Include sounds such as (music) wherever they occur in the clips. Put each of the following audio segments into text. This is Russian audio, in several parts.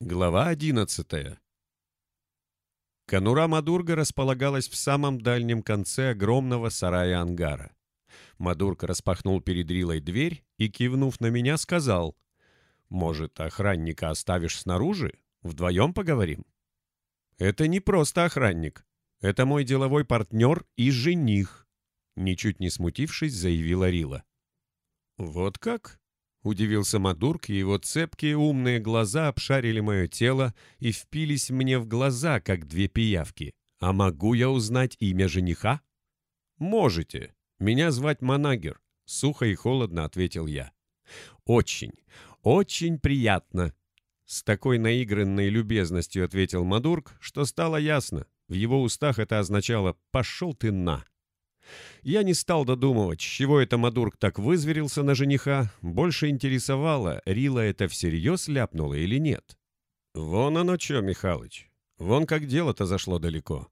Глава одиннадцатая. Конура Мадурга располагалась в самом дальнем конце огромного сарая-ангара. Мадург распахнул перед Рилой дверь и, кивнув на меня, сказал, «Может, охранника оставишь снаружи? Вдвоем поговорим?» «Это не просто охранник. Это мой деловой партнер и жених», ничуть не смутившись, заявила Рила. «Вот как?» — удивился Мадурк, и его цепкие умные глаза обшарили мое тело и впились мне в глаза, как две пиявки. «А могу я узнать имя жениха?» «Можете. Меня звать Манагер», — сухо и холодно ответил я. «Очень, очень приятно», — с такой наигранной любезностью ответил Мадурк, что стало ясно. В его устах это означало «пошел ты на». Я не стал додумывать, чего это Мадурк так вызверился на жениха. Больше интересовало, Рила это всерьез ляпнула или нет. Вон оно что, Михалыч. Вон как дело-то зашло далеко.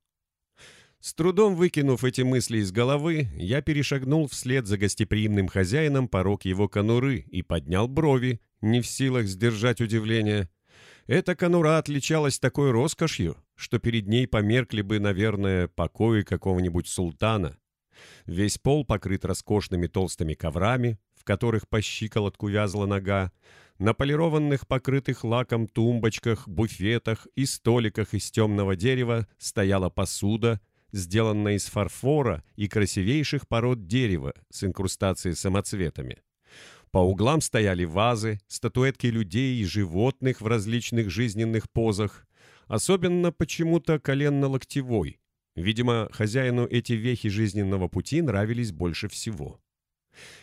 С трудом выкинув эти мысли из головы, я перешагнул вслед за гостеприимным хозяином порог его конуры и поднял брови, не в силах сдержать удивление. Эта конура отличалась такой роскошью, что перед ней померкли бы, наверное, покои какого-нибудь султана. Весь пол покрыт роскошными толстыми коврами, в которых по щиколотку вязла нога, на полированных, покрытых лаком тумбочках, буфетах и столиках из темного дерева стояла посуда, сделанная из фарфора и красивейших пород дерева с инкрустацией самоцветами. По углам стояли вазы, статуэтки людей и животных в различных жизненных позах, особенно почему-то коленно-локтевой, Видимо, хозяину эти вехи жизненного пути нравились больше всего.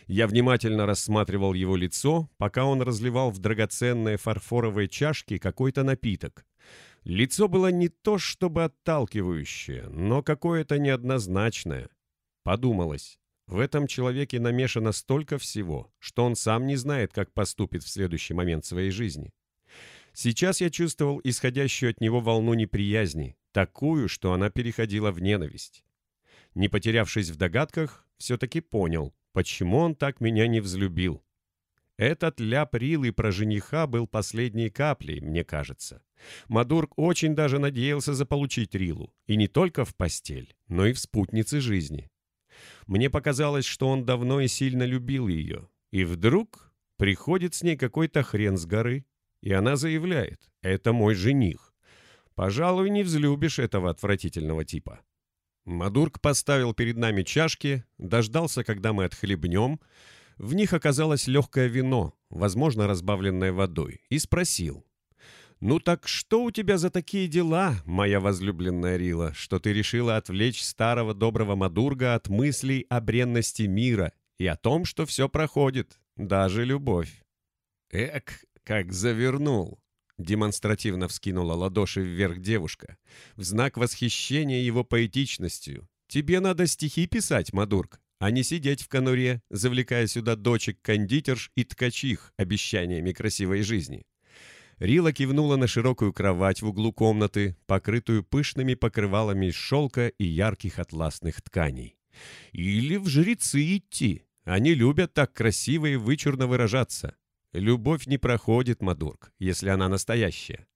Я внимательно рассматривал его лицо, пока он разливал в драгоценные фарфоровые чашки какой-то напиток. Лицо было не то чтобы отталкивающее, но какое-то неоднозначное. Подумалось, в этом человеке намешано столько всего, что он сам не знает, как поступит в следующий момент своей жизни. Сейчас я чувствовал исходящую от него волну неприязни, такую, что она переходила в ненависть. Не потерявшись в догадках, все-таки понял, почему он так меня не взлюбил. Этот ляп Рилы про жениха был последней каплей, мне кажется. Мадург очень даже надеялся заполучить Рилу, и не только в постель, но и в спутнице жизни. Мне показалось, что он давно и сильно любил ее, и вдруг приходит с ней какой-то хрен с горы, и она заявляет «это мой жених». Пожалуй, не взлюбишь этого отвратительного типа. Мадурк поставил перед нами чашки, дождался, когда мы отхлебнем. В них оказалось легкое вино, возможно, разбавленное водой, и спросил. «Ну так что у тебя за такие дела, моя возлюбленная Рила, что ты решила отвлечь старого доброго Мадурга от мыслей о бренности мира и о том, что все проходит, даже любовь?» «Эк, как завернул!» Демонстративно вскинула ладоши вверх девушка, в знак восхищения его поэтичностью. «Тебе надо стихи писать, Мадурк, а не сидеть в конуре, завлекая сюда дочек кондитерш и ткачих обещаниями красивой жизни». Рила кивнула на широкую кровать в углу комнаты, покрытую пышными покрывалами из шелка и ярких атласных тканей. «Или в жрецы идти. Они любят так красиво и вычурно выражаться. Любовь не проходит, Мадурк, если она настоящая.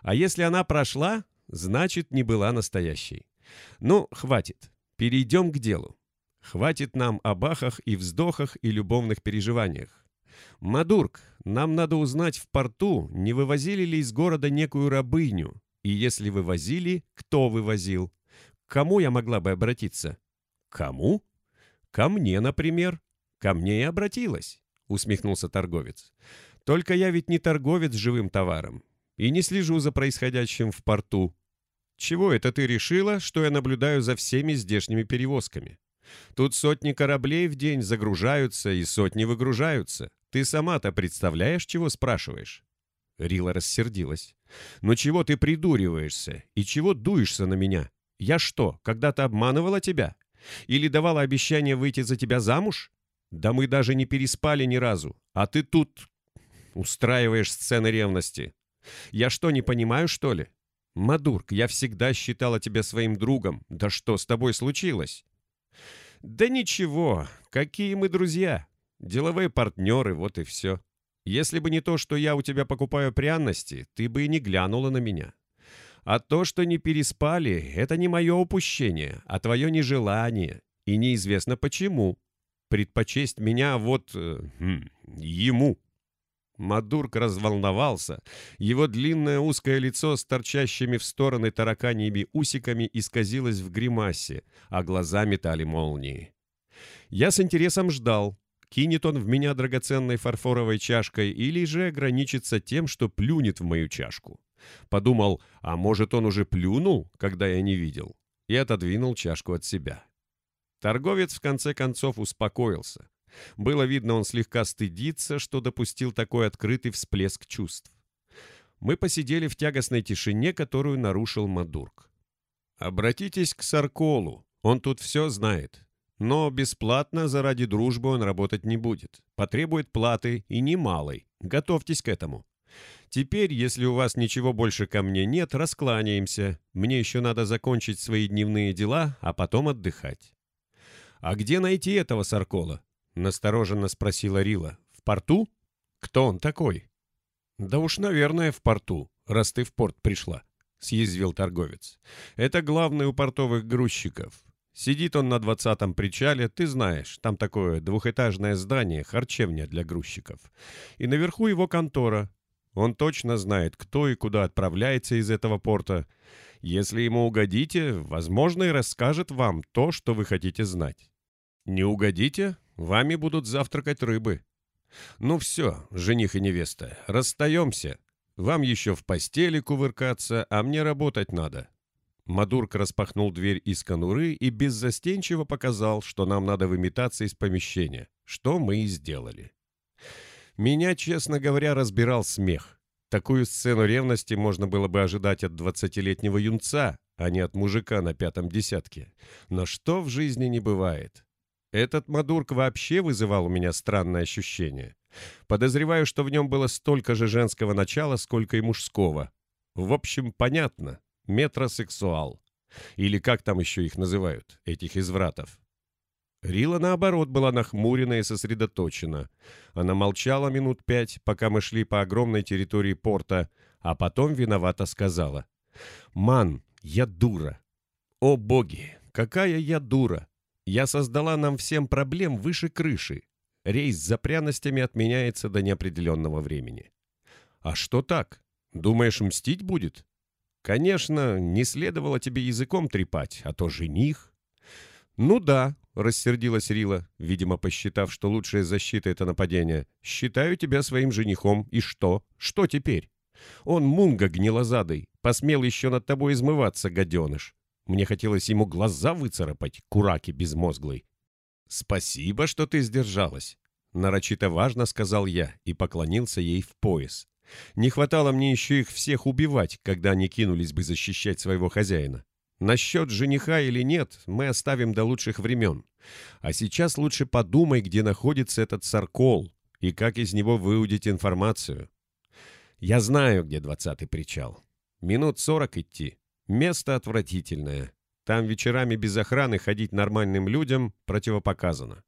А если она прошла, значит, не была настоящей. Ну, хватит. Перейдем к делу. Хватит нам о бахах и вздохах и любовных переживаниях. Мадурк, нам надо узнать в порту, не вывозили ли из города некую рабыню. И если вывозили, кто вывозил? К кому я могла бы обратиться? Кому? Ко мне, например. Ко мне и обратилась усмехнулся торговец. «Только я ведь не торговец живым товаром и не слежу за происходящим в порту. Чего это ты решила, что я наблюдаю за всеми здешними перевозками? Тут сотни кораблей в день загружаются и сотни выгружаются. Ты сама-то представляешь, чего спрашиваешь?» Рила рассердилась. «Ну чего ты придуриваешься и чего дуешься на меня? Я что, когда-то обманывала тебя? Или давала обещание выйти за тебя замуж? Да мы даже не переспали ни разу, а ты тут устраиваешь сцены ревности. Я что, не понимаю, что ли? Мадурк, я всегда считала тебя своим другом. Да что с тобой случилось? Да ничего, какие мы друзья. Деловые партнеры, вот и все. Если бы не то, что я у тебя покупаю пряности, ты бы и не глянула на меня. А то, что не переспали, это не мое упущение, а твое нежелание. И неизвестно почему. Предпочесть меня вот... Э, хм, ему». Мадурк разволновался. Его длинное узкое лицо с торчащими в стороны тараканьими усиками исказилось в гримасе, а глаза метали молнии. Я с интересом ждал, кинет он в меня драгоценной фарфоровой чашкой или же ограничится тем, что плюнет в мою чашку. Подумал, а может он уже плюнул, когда я не видел, и отодвинул чашку от себя. Торговец в конце концов успокоился. Было видно, он слегка стыдится, что допустил такой открытый всплеск чувств. Мы посидели в тягостной тишине, которую нарушил Мадурк. «Обратитесь к Сарколу, он тут все знает. Но бесплатно заради дружбы он работать не будет. Потребует платы и немалой. Готовьтесь к этому. Теперь, если у вас ничего больше ко мне нет, раскланяемся. Мне еще надо закончить свои дневные дела, а потом отдыхать». «А где найти этого Саркола?» — настороженно спросила Рила. «В порту? Кто он такой?» «Да уж, наверное, в порту, раз ты в порт пришла», — съязвил торговец. «Это главный у портовых грузчиков. Сидит он на двадцатом причале, ты знаешь, там такое двухэтажное здание, харчевня для грузчиков. И наверху его контора. Он точно знает, кто и куда отправляется из этого порта. Если ему угодите, возможно, и расскажет вам то, что вы хотите знать. Не угодите, Вами будут завтракать рыбы. Ну все, жених и невеста, расстаемся. Вам еще в постели кувыркаться, а мне работать надо». Мадурк распахнул дверь из конуры и беззастенчиво показал, что нам надо выметаться из помещения, что мы и сделали. Меня, честно говоря, разбирал смех. Такую сцену ревности можно было бы ожидать от двадцатилетнего юнца, а не от мужика на пятом десятке. Но что в жизни не бывает? Этот Мадурк вообще вызывал у меня странное ощущение. Подозреваю, что в нем было столько же женского начала, сколько и мужского. В общем, понятно. Метросексуал. Или как там еще их называют, этих извратов. Рила, наоборот, была нахмурена и сосредоточена. Она молчала минут пять, пока мы шли по огромной территории порта, а потом виновато сказала. «Ман, я дура! О боги, какая я дура! Я создала нам всем проблем выше крыши. Рейс за пряностями отменяется до неопределенного времени. А что так? Думаешь, мстить будет? Конечно, не следовало тебе языком трепать, а то жених. Ну да, рассердилась Рила, видимо, посчитав, что лучшая защита — это нападение. Считаю тебя своим женихом, и что? Что теперь? Он мунга гнилозадый, посмел еще над тобой измываться, гаденыш. Мне хотелось ему глаза выцарапать, кураки безмозглый. «Спасибо, что ты сдержалась», — нарочито важно сказал я и поклонился ей в пояс. Не хватало мне еще их всех убивать, когда они кинулись бы защищать своего хозяина. Насчет жениха или нет, мы оставим до лучших времен. А сейчас лучше подумай, где находится этот саркол и как из него выудить информацию. Я знаю, где двадцатый причал. Минут сорок идти. Место отвратительное. Там вечерами без охраны ходить нормальным людям противопоказано.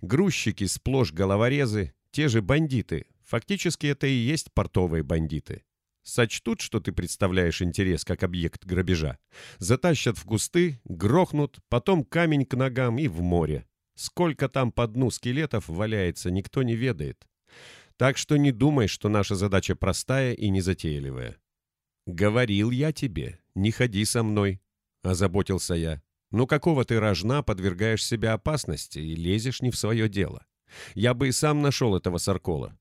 Грузчики сплошь головорезы, те же бандиты. Фактически это и есть портовые бандиты. Сочтут, что ты представляешь интерес как объект грабежа. Затащат в кусты, грохнут, потом камень к ногам и в море. Сколько там по дну скелетов валяется, никто не ведает. Так что не думай, что наша задача простая и незатейливая. Говорил я тебе, не ходи со мной», — озаботился я. «Ну какого ты рожна подвергаешь себя опасности и лезешь не в свое дело? Я бы и сам нашел этого Саркола».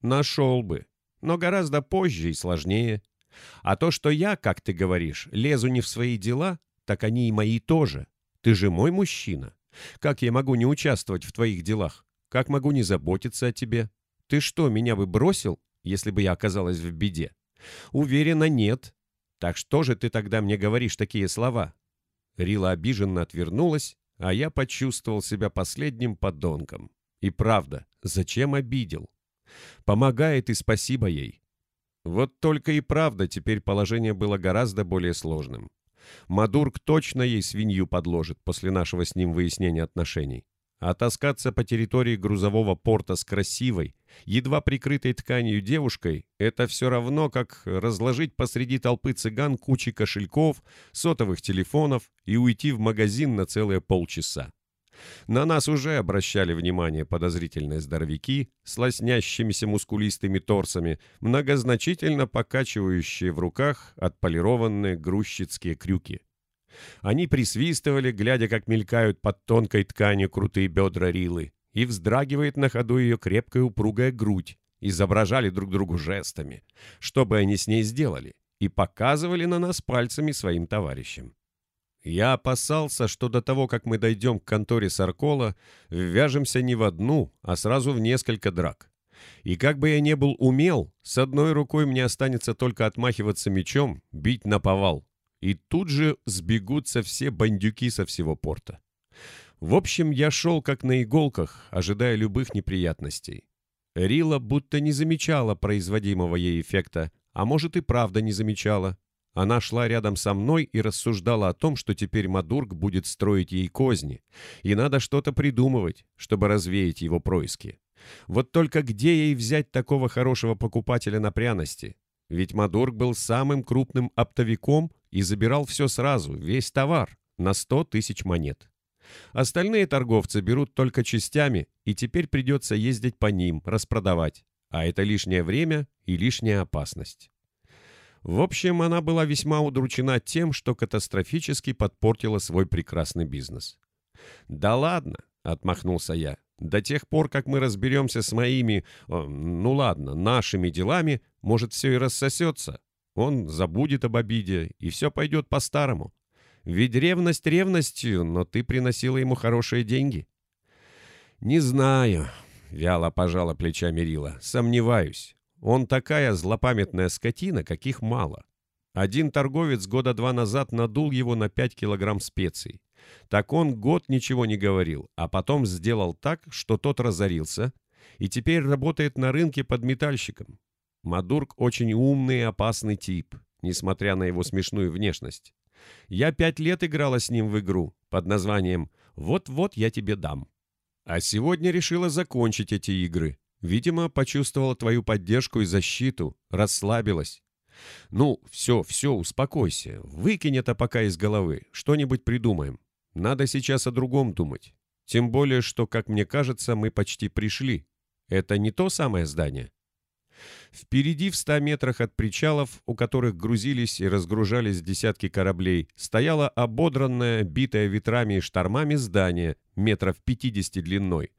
«Нашел бы, но гораздо позже и сложнее. А то, что я, как ты говоришь, лезу не в свои дела, так они и мои тоже. Ты же мой мужчина. Как я могу не участвовать в твоих делах? Как могу не заботиться о тебе? Ты что, меня бы бросил, если бы я оказалась в беде? Уверена, нет. Так что же ты тогда мне говоришь такие слова?» Рила обиженно отвернулась, а я почувствовал себя последним подонком. И правда, зачем обидел? Помогает и спасибо ей. Вот только и правда теперь положение было гораздо более сложным. Мадурк точно ей свинью подложит после нашего с ним выяснения отношений. А таскаться по территории грузового порта с красивой, едва прикрытой тканью девушкой – это все равно, как разложить посреди толпы цыган кучи кошельков, сотовых телефонов и уйти в магазин на целые полчаса. На нас уже обращали внимание подозрительные здоровяки с лоснящимися мускулистыми торсами, многозначительно покачивающие в руках отполированные грузчицкие крюки. Они присвистывали, глядя, как мелькают под тонкой тканью крутые бедра Рилы, и вздрагивает на ходу ее крепкая упругая грудь, изображали друг другу жестами, что бы они с ней сделали, и показывали на нас пальцами своим товарищам. Я опасался, что до того, как мы дойдем к конторе Саркола, ввяжемся не в одну, а сразу в несколько драк. И как бы я не был умел, с одной рукой мне останется только отмахиваться мечом, бить на повал и тут же сбегутся все бандюки со всего порта. В общем, я шел как на иголках, ожидая любых неприятностей. Рила будто не замечала производимого ей эффекта, а может и правда не замечала. Она шла рядом со мной и рассуждала о том, что теперь Мадург будет строить ей козни, и надо что-то придумывать, чтобы развеять его происки. Вот только где ей взять такого хорошего покупателя на пряности? Ведь Мадург был самым крупным оптовиком и забирал все сразу, весь товар, на 100 тысяч монет. Остальные торговцы берут только частями, и теперь придется ездить по ним, распродавать. А это лишнее время и лишняя опасность. В общем, она была весьма удручена тем, что катастрофически подпортила свой прекрасный бизнес. «Да ладно», — отмахнулся я, — «до тех пор, как мы разберемся с моими, ну ладно, нашими делами, может, все и рассосется. Он забудет об обиде, и все пойдет по-старому. Ведь ревность ревностью, но ты приносила ему хорошие деньги. «Не знаю», — вяло пожала плечами Рила, — «сомневаюсь. Он такая злопамятная скотина, каких мало. Один торговец года два назад надул его на пять килограмм специй. Так он год ничего не говорил, а потом сделал так, что тот разорился, и теперь работает на рынке под метальщиком. Мадург очень умный и опасный тип, несмотря на его смешную внешность. Я пять лет играла с ним в игру под названием «Вот-вот я тебе дам». А сегодня решила закончить эти игры. Видимо, почувствовала твою поддержку и защиту, расслабилась. Ну, все, все, успокойся. Выкинь это пока из головы. Что-нибудь придумаем. Надо сейчас о другом думать. Тем более, что, как мне кажется, мы почти пришли. Это не то самое здание? Впереди, в ста метрах от причалов, у которых грузились и разгружались десятки кораблей, стояло ободранное, битое ветрами и штормами здание, метров 50 длиной,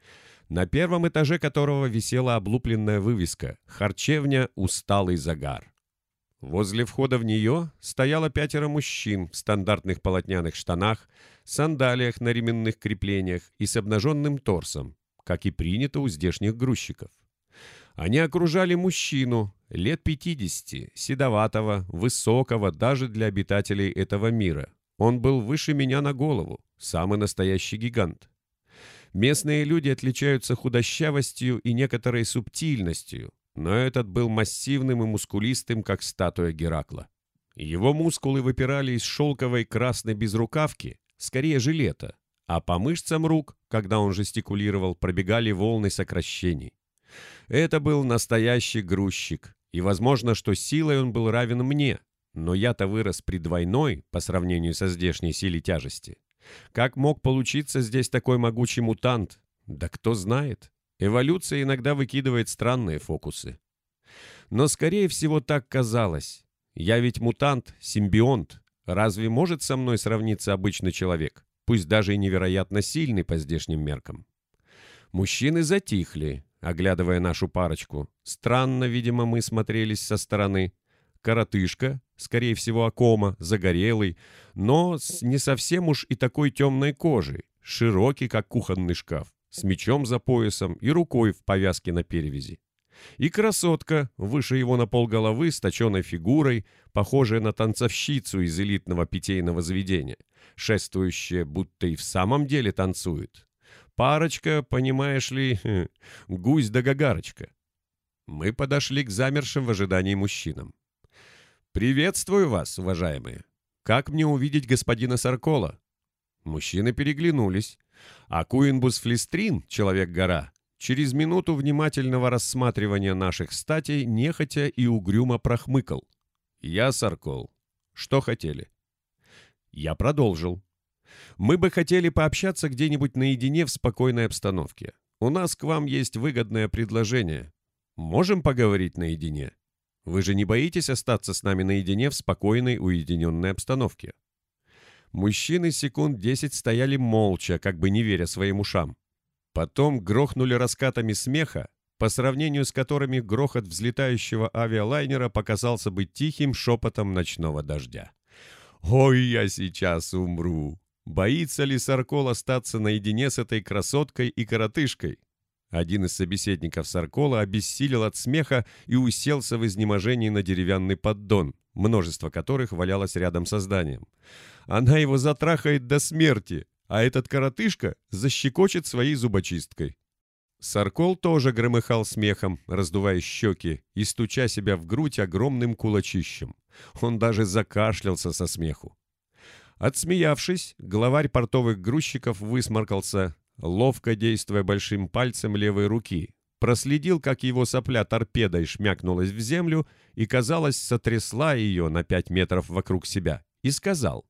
на первом этаже которого висела облупленная вывеска «Харчевня Усталый загар». Возле входа в нее стояло пятеро мужчин в стандартных полотняных штанах, сандалиях на ременных креплениях и с обнаженным торсом, как и принято у здешних грузчиков. Они окружали мужчину, лет 50, седоватого, высокого даже для обитателей этого мира. Он был выше меня на голову, самый настоящий гигант. Местные люди отличаются худощавостью и некоторой субтильностью, но этот был массивным и мускулистым, как статуя Геракла. Его мускулы выпирали из шелковой красной безрукавки, скорее жилета, а по мышцам рук, когда он жестикулировал, пробегали волны сокращений. Это был настоящий грузчик, и возможно, что силой он был равен мне, но я-то вырос при двойной по сравнению со здешней силой тяжести. Как мог получиться здесь такой могучий мутант? Да кто знает. Эволюция иногда выкидывает странные фокусы. Но, скорее всего, так казалось. Я ведь мутант, симбионт. Разве может со мной сравниться обычный человек? Пусть даже и невероятно сильный по здешним меркам. Мужчины затихли, оглядывая нашу парочку. Странно, видимо, мы смотрелись со стороны. Коротышка, скорее всего, Акома, загорелый, но с не совсем уж и такой темной кожей, широкий, как кухонный шкаф, с мечом за поясом и рукой в повязке на перевязи. И красотка, выше его на полголовы, с точенной фигурой, похожая на танцовщицу из элитного питейного заведения, шествующая, будто и в самом деле танцует, Парочка, понимаешь ли, (laughs) гусь да гагарочка. Мы подошли к замершим в ожидании мужчинам. «Приветствую вас, уважаемые. Как мне увидеть господина Саркола?» Мужчины переглянулись. А Куинбус Флистрин, человек-гора, через минуту внимательного рассматривания наших статей нехотя и угрюмо прохмыкал. «Я Саркол. Что хотели?» Я продолжил. «Мы бы хотели пообщаться где-нибудь наедине в спокойной обстановке. У нас к вам есть выгодное предложение. Можем поговорить наедине? Вы же не боитесь остаться с нами наедине в спокойной, уединенной обстановке?» Мужчины секунд десять стояли молча, как бы не веря своим ушам. Потом грохнули раскатами смеха, по сравнению с которыми грохот взлетающего авиалайнера показался бы тихим шепотом ночного дождя. «Ой, я сейчас умру!» Боится ли Саркол остаться наедине с этой красоткой и коротышкой? Один из собеседников Саркола обессилел от смеха и уселся в изнеможении на деревянный поддон, множество которых валялось рядом со зданием. Она его затрахает до смерти, а этот коротышка защекочет своей зубочисткой. Саркол тоже громыхал смехом, раздувая щеки и стуча себя в грудь огромным кулачищем. Он даже закашлялся со смеху. Отсмеявшись, главарь портовых грузчиков высморкался, ловко действуя большим пальцем левой руки, проследил, как его сопля торпедой шмякнулась в землю и, казалось, сотрясла ее на пять метров вокруг себя, и сказал,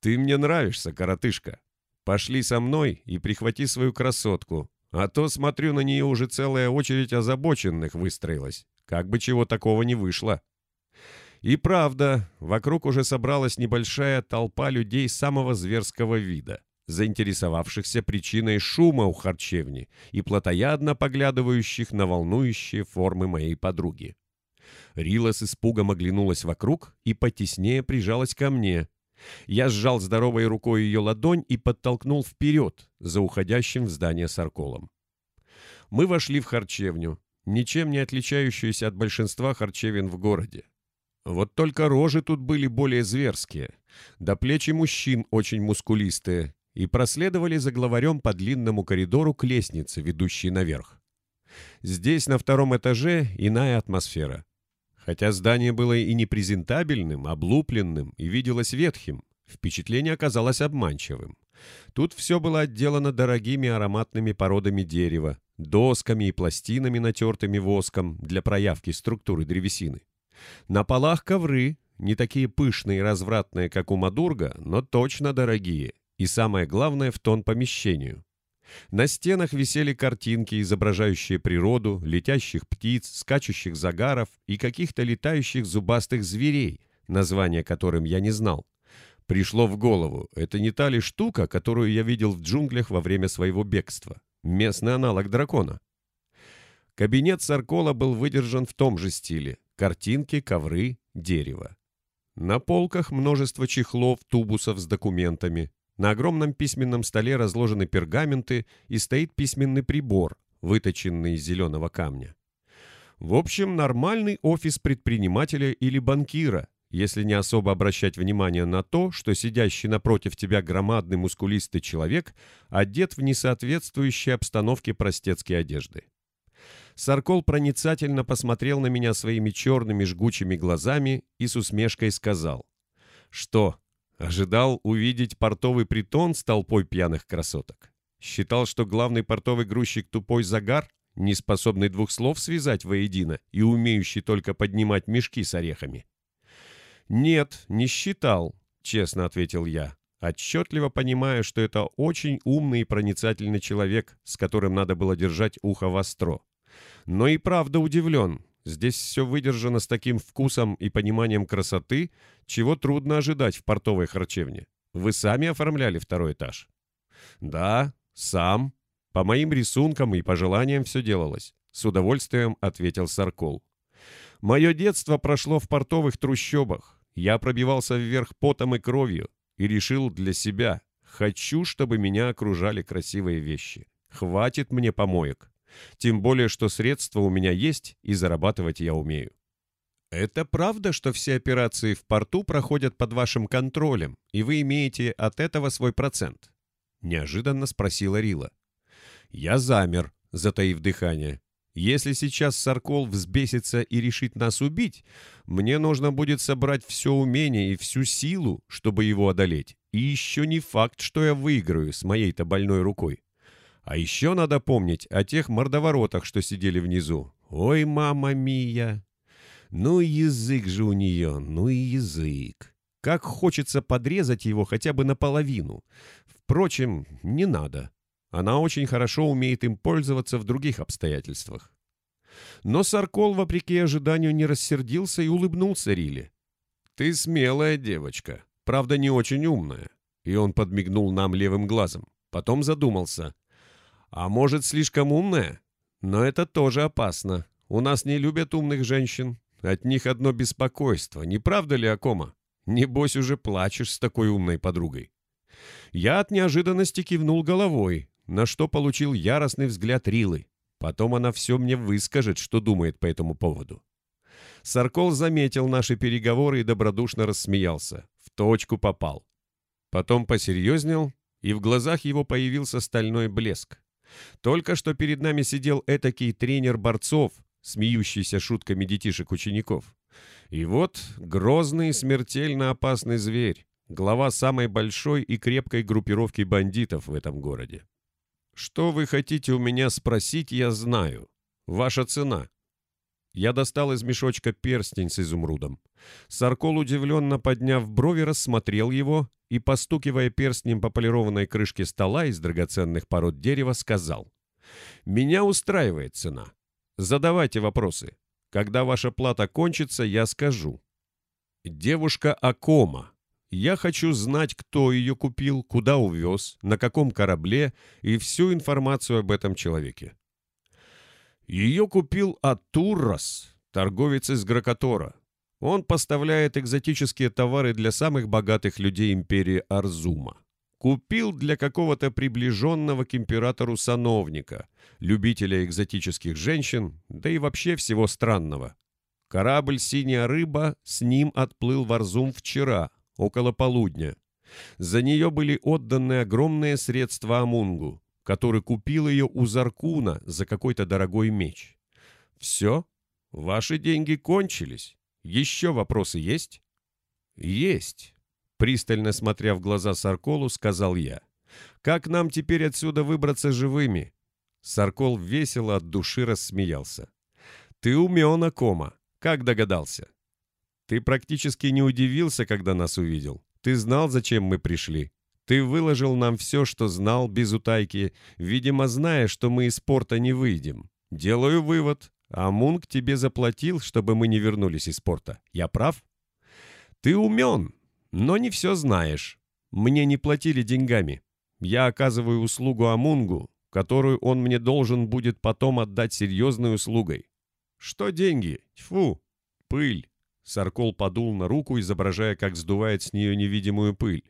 «Ты мне нравишься, коротышка. Пошли со мной и прихвати свою красотку, а то, смотрю, на нее уже целая очередь озабоченных выстроилась, как бы чего такого не вышло». И правда, вокруг уже собралась небольшая толпа людей самого зверского вида заинтересовавшихся причиной шума у харчевни и плотоядно поглядывающих на волнующие формы моей подруги. Рила с испугом оглянулась вокруг и потеснее прижалась ко мне. Я сжал здоровой рукой ее ладонь и подтолкнул вперед, за уходящим в здание сарколом. Мы вошли в харчевню, ничем не отличающуюся от большинства харчевин в городе. Вот только рожи тут были более зверские, да плечи мужчин очень мускулистые, и проследовали за главарем по длинному коридору к лестнице, ведущей наверх. Здесь, на втором этаже, иная атмосфера. Хотя здание было и непрезентабельным, облупленным и виделось ветхим, впечатление оказалось обманчивым. Тут все было отделано дорогими ароматными породами дерева, досками и пластинами, натертыми воском для проявки структуры древесины. На полах ковры, не такие пышные и развратные, как у Мадурга, но точно дорогие, и самое главное в тон помещению. На стенах висели картинки, изображающие природу, летящих птиц, скачущих загаров и каких-то летающих зубастых зверей, названия которым я не знал. Пришло в голову, это не та ли штука, которую я видел в джунглях во время своего бегства? Местный аналог дракона. Кабинет Саркола был выдержан в том же стиле. Картинки, ковры, дерево. На полках множество чехлов, тубусов с документами, на огромном письменном столе разложены пергаменты и стоит письменный прибор, выточенный из зеленого камня. В общем, нормальный офис предпринимателя или банкира, если не особо обращать внимание на то, что сидящий напротив тебя громадный мускулистый человек одет в несоответствующей обстановке простецкой одежды. Саркол проницательно посмотрел на меня своими черными жгучими глазами и с усмешкой сказал, «Что, Ожидал увидеть портовый притон с толпой пьяных красоток. Считал, что главный портовый грузчик тупой загар, не способный двух слов связать воедино и умеющий только поднимать мешки с орехами. «Нет, не считал», — честно ответил я, отчетливо понимая, что это очень умный и проницательный человек, с которым надо было держать ухо востро. Но и правда удивлен, Здесь все выдержано с таким вкусом и пониманием красоты, чего трудно ожидать в портовой харчевне. Вы сами оформляли второй этаж? Да, сам. По моим рисункам и пожеланиям все делалось. С удовольствием ответил Саркол. Мое детство прошло в портовых трущобах. Я пробивался вверх потом и кровью и решил для себя. Хочу, чтобы меня окружали красивые вещи. Хватит мне помоек. Тем более, что средства у меня есть, и зарабатывать я умею. Это правда, что все операции в порту проходят под вашим контролем, и вы имеете от этого свой процент? Неожиданно спросила Рила. Я замер, затаив дыхание. Если сейчас Саркол взбесится и решит нас убить, мне нужно будет собрать все умение и всю силу, чтобы его одолеть. И еще не факт, что я выиграю с моей-то больной рукой. А еще надо помнить о тех мордоворотах, что сидели внизу. Ой, мама мия! Ну и язык же у нее, ну и язык. Как хочется подрезать его хотя бы наполовину. Впрочем, не надо. Она очень хорошо умеет им пользоваться в других обстоятельствах. Но Саркол, вопреки ожиданию, не рассердился и улыбнулся Риле. «Ты смелая девочка, правда, не очень умная». И он подмигнул нам левым глазом. Потом задумался. «А может, слишком умная? Но это тоже опасно. У нас не любят умных женщин. От них одно беспокойство. Не правда ли, Акома? Небось, уже плачешь с такой умной подругой». Я от неожиданности кивнул головой, на что получил яростный взгляд Рилы. Потом она все мне выскажет, что думает по этому поводу. Саркол заметил наши переговоры и добродушно рассмеялся. В точку попал. Потом посерьезнел, и в глазах его появился стальной блеск. Только что перед нами сидел этакий тренер борцов, смеющийся шутками детишек-учеников. И вот грозный смертельно опасный зверь, глава самой большой и крепкой группировки бандитов в этом городе. «Что вы хотите у меня спросить, я знаю. Ваша цена». Я достал из мешочка перстень с изумрудом. Саркол, удивленно подняв брови, рассмотрел его и, постукивая перстнем по полированной крышке стола из драгоценных пород дерева, сказал. «Меня устраивает цена. Задавайте вопросы. Когда ваша плата кончится, я скажу». Девушка Акома, я хочу знать, кто ее купил, куда увез, на каком корабле и всю информацию об этом человеке. Ее купил Атуррос, торговец из Гракотора. Он поставляет экзотические товары для самых богатых людей империи Арзума. Купил для какого-то приближенного к императору сановника, любителя экзотических женщин, да и вообще всего странного. Корабль «Синяя рыба» с ним отплыл в Арзум вчера, около полудня. За нее были отданы огромные средства Амунгу, который купил ее у Заркуна за какой-то дорогой меч. «Все? Ваши деньги кончились. Еще вопросы есть?» «Есть», — пристально смотря в глаза Сарколу, сказал я. «Как нам теперь отсюда выбраться живыми?» Саркол весело от души рассмеялся. «Ты умен, Акома. Как догадался?» Ты практически не удивился, когда нас увидел. Ты знал, зачем мы пришли. Ты выложил нам все, что знал, без утайки, видимо, зная, что мы из порта не выйдем. Делаю вывод. А Мунк тебе заплатил, чтобы мы не вернулись из порта. Я прав? Ты умен, но не все знаешь. Мне не платили деньгами. Я оказываю услугу Амунгу, которую он мне должен будет потом отдать серьезной услугой. Что деньги? Тьфу, пыль. Саркол подул на руку, изображая, как сдувает с нее невидимую пыль.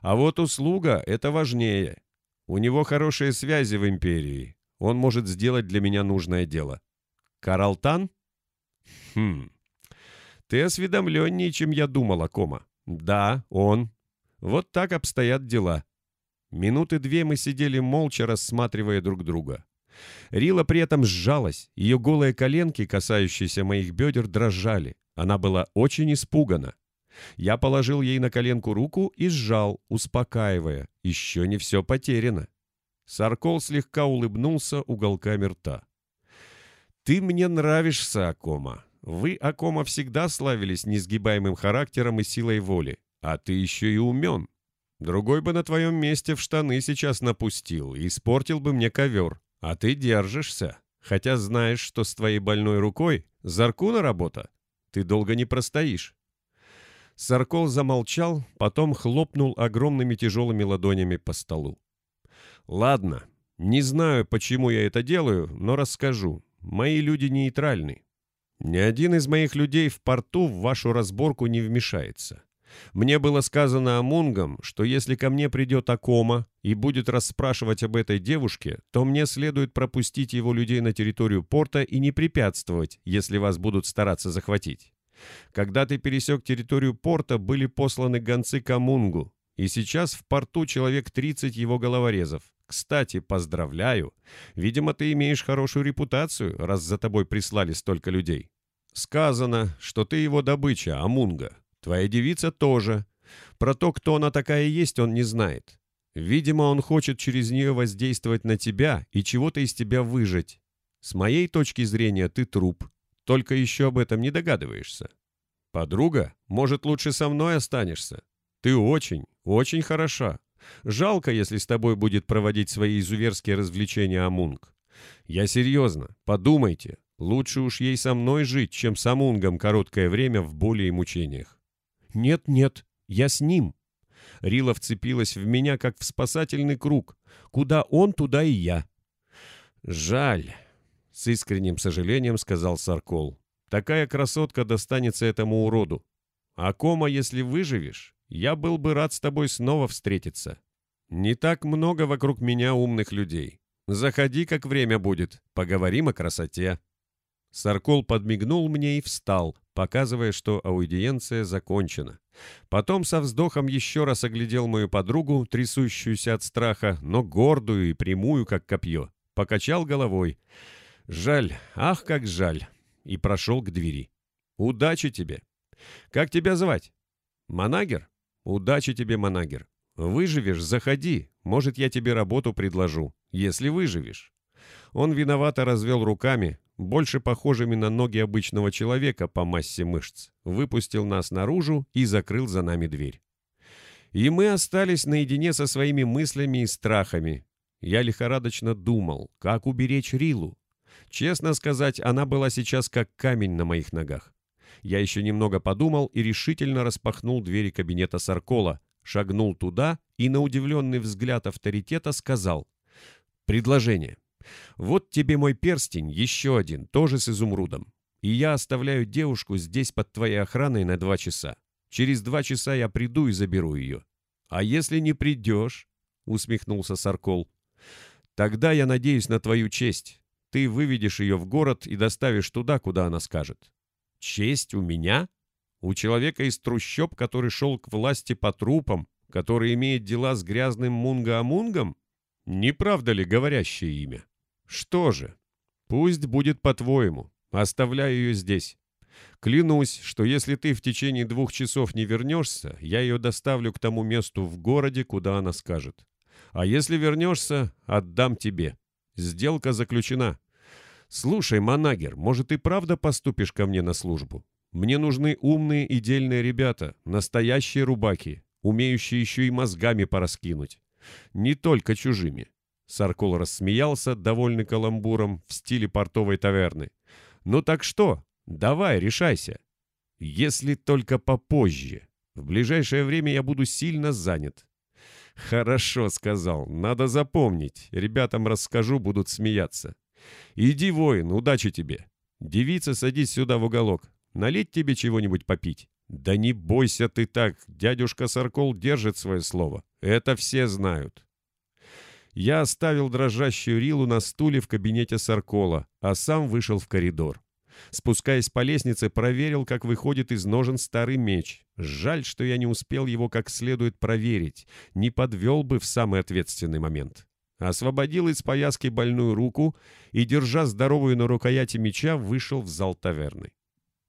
А вот услуга — это важнее. У него хорошие связи в империи. Он может сделать для меня нужное дело. Каралтан? Хм. Ты осведомленнее, чем я думал о Кома. Да, он. Вот так обстоят дела. Минуты две мы сидели молча, рассматривая друг друга. Рила при этом сжалась, ее голые коленки, касающиеся моих бедер, дрожали. Она была очень испугана. Я положил ей на коленку руку и сжал, успокаивая. Еще не все потеряно. Саркол слегка улыбнулся уголками рта. «Ты мне нравишься, Акома. Вы, Акома, всегда славились несгибаемым характером и силой воли. А ты еще и умен. Другой бы на твоем месте в штаны сейчас напустил и испортил бы мне ковер. А ты держишься, хотя знаешь, что с твоей больной рукой Заркуна работа. Ты долго не простоишь». Саркол замолчал, потом хлопнул огромными тяжелыми ладонями по столу. «Ладно, не знаю, почему я это делаю, но расскажу. Мои люди нейтральны. Ни один из моих людей в порту в вашу разборку не вмешается. Мне было сказано Амунгом, что если ко мне придет Акома и будет расспрашивать об этой девушке, то мне следует пропустить его людей на территорию порта и не препятствовать, если вас будут стараться захватить. Когда ты пересек территорию порта, были посланы гонцы к Амунгу, и сейчас в порту человек 30 его головорезов, Кстати, поздравляю. Видимо, ты имеешь хорошую репутацию, раз за тобой прислали столько людей. Сказано, что ты его добыча, Амунга. Твоя девица тоже. Про то, кто она такая есть, он не знает. Видимо, он хочет через нее воздействовать на тебя и чего-то из тебя выжать. С моей точки зрения, ты труп. Только еще об этом не догадываешься. Подруга, может, лучше со мной останешься? Ты очень, очень хороша. Жалко, если с тобой будет проводить свои изуверские развлечения Амунг. Я серьезно, подумайте, лучше уж ей со мной жить, чем с Амунгом короткое время в боли и мучениях. Нет-нет, я с ним. Рила вцепилась в меня, как в спасательный круг. Куда он, туда и я. Жаль, с искренним сожалением сказал Саркол. Такая красотка достанется этому уроду. А кома, если выживешь, я был бы рад с тобой снова встретиться. Не так много вокруг меня умных людей. Заходи, как время будет, поговорим о красоте». Саркол подмигнул мне и встал, показывая, что аудиенция закончена. Потом со вздохом еще раз оглядел мою подругу, трясущуюся от страха, но гордую и прямую, как копье. Покачал головой. «Жаль, ах, как жаль!» И прошел к двери. «Удачи тебе!» «Как тебя звать?» «Манагер?» «Удачи тебе, Манагер. Выживешь, заходи. Может, я тебе работу предложу, если выживешь». Он виновато развел руками, больше похожими на ноги обычного человека по массе мышц, выпустил нас наружу и закрыл за нами дверь. И мы остались наедине со своими мыслями и страхами. Я лихорадочно думал, как уберечь Рилу. Честно сказать, она была сейчас как камень на моих ногах. Я еще немного подумал и решительно распахнул двери кабинета Саркола, шагнул туда и на удивленный взгляд авторитета сказал «Предложение. Вот тебе мой перстень, еще один, тоже с изумрудом. И я оставляю девушку здесь под твоей охраной на два часа. Через два часа я приду и заберу ее. А если не придешь?» — усмехнулся Саркол. «Тогда я надеюсь на твою честь. Ты выведешь ее в город и доставишь туда, куда она скажет. Честь у меня? У человека из трущоб, который шел к власти по трупам, который имеет дела с грязным Мунга-Амунгом? Не правда ли говорящее имя? Что же, пусть будет по-твоему. Оставляю ее здесь. Клянусь, что если ты в течение двух часов не вернешься, я ее доставлю к тому месту в городе, куда она скажет. А если вернешься, отдам тебе. Сделка заключена. «Слушай, Манагер, может, и правда поступишь ко мне на службу? Мне нужны умные и дельные ребята, настоящие рубаки, умеющие еще и мозгами пораскинуть. Не только чужими». Саркул рассмеялся, довольный каламбуром, в стиле портовой таверны. «Ну так что? Давай, решайся. Если только попозже. В ближайшее время я буду сильно занят». «Хорошо», — сказал, — «надо запомнить. Ребятам расскажу, будут смеяться». «Иди, воин, удачи тебе. Девица, садись сюда в уголок. Налить тебе чего-нибудь попить». «Да не бойся ты так, дядюшка Саркол держит свое слово. Это все знают». Я оставил дрожащую Рилу на стуле в кабинете Саркола, а сам вышел в коридор. Спускаясь по лестнице, проверил, как выходит из ножен старый меч. Жаль, что я не успел его как следует проверить, не подвел бы в самый ответственный момент освободил из пояски больную руку и, держа здоровую на рукояти меча, вышел в зал таверны.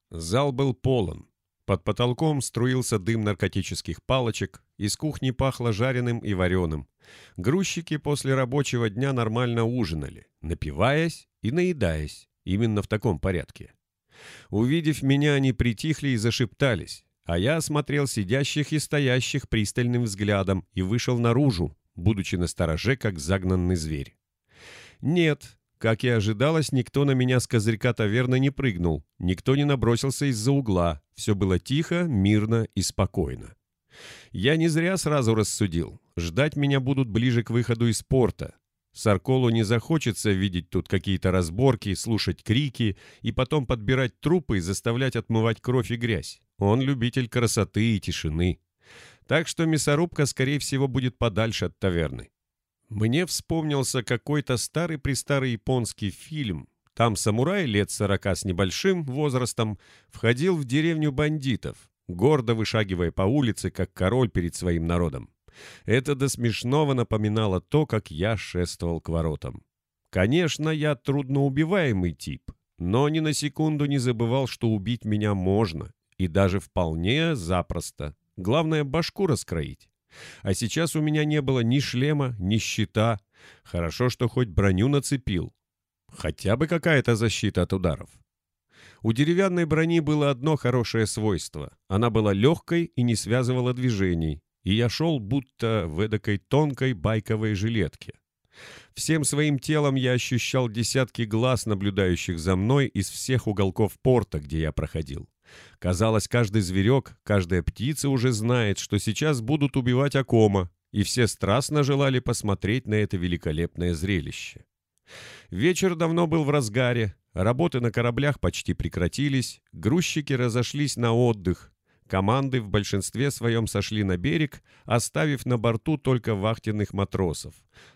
Зал был полон. Под потолком струился дым наркотических палочек, из кухни пахло жареным и вареным. Грузчики после рабочего дня нормально ужинали, напиваясь и наедаясь, именно в таком порядке. Увидев меня, они притихли и зашептались, а я осмотрел сидящих и стоящих пристальным взглядом и вышел наружу, будучи на стороже, как загнанный зверь. Нет, как и ожидалось, никто на меня с козырька таверны не прыгнул, никто не набросился из-за угла, все было тихо, мирно и спокойно. Я не зря сразу рассудил, ждать меня будут ближе к выходу из порта. Сарколу не захочется видеть тут какие-то разборки, слушать крики и потом подбирать трупы и заставлять отмывать кровь и грязь. Он любитель красоты и тишины. Так что мясорубка, скорее всего, будет подальше от таверны. Мне вспомнился какой-то старый-престарый японский фильм. Там самурай лет сорока с небольшим возрастом входил в деревню бандитов, гордо вышагивая по улице, как король перед своим народом. Это до смешного напоминало то, как я шествовал к воротам. Конечно, я трудноубиваемый тип, но ни на секунду не забывал, что убить меня можно, и даже вполне запросто. Главное, башку раскроить. А сейчас у меня не было ни шлема, ни щита. Хорошо, что хоть броню нацепил. Хотя бы какая-то защита от ударов. У деревянной брони было одно хорошее свойство. Она была легкой и не связывала движений, и я шел будто в эдакой тонкой байковой жилетке. Всем своим телом я ощущал десятки глаз, наблюдающих за мной из всех уголков порта, где я проходил. Казалось, каждый зверек, каждая птица уже знает, что сейчас будут убивать Акома, и все страстно желали посмотреть на это великолепное зрелище. Вечер давно был в разгаре, работы на кораблях почти прекратились, грузчики разошлись на отдых, команды в большинстве своем сошли на берег, оставив на борту только вахтенных матросов.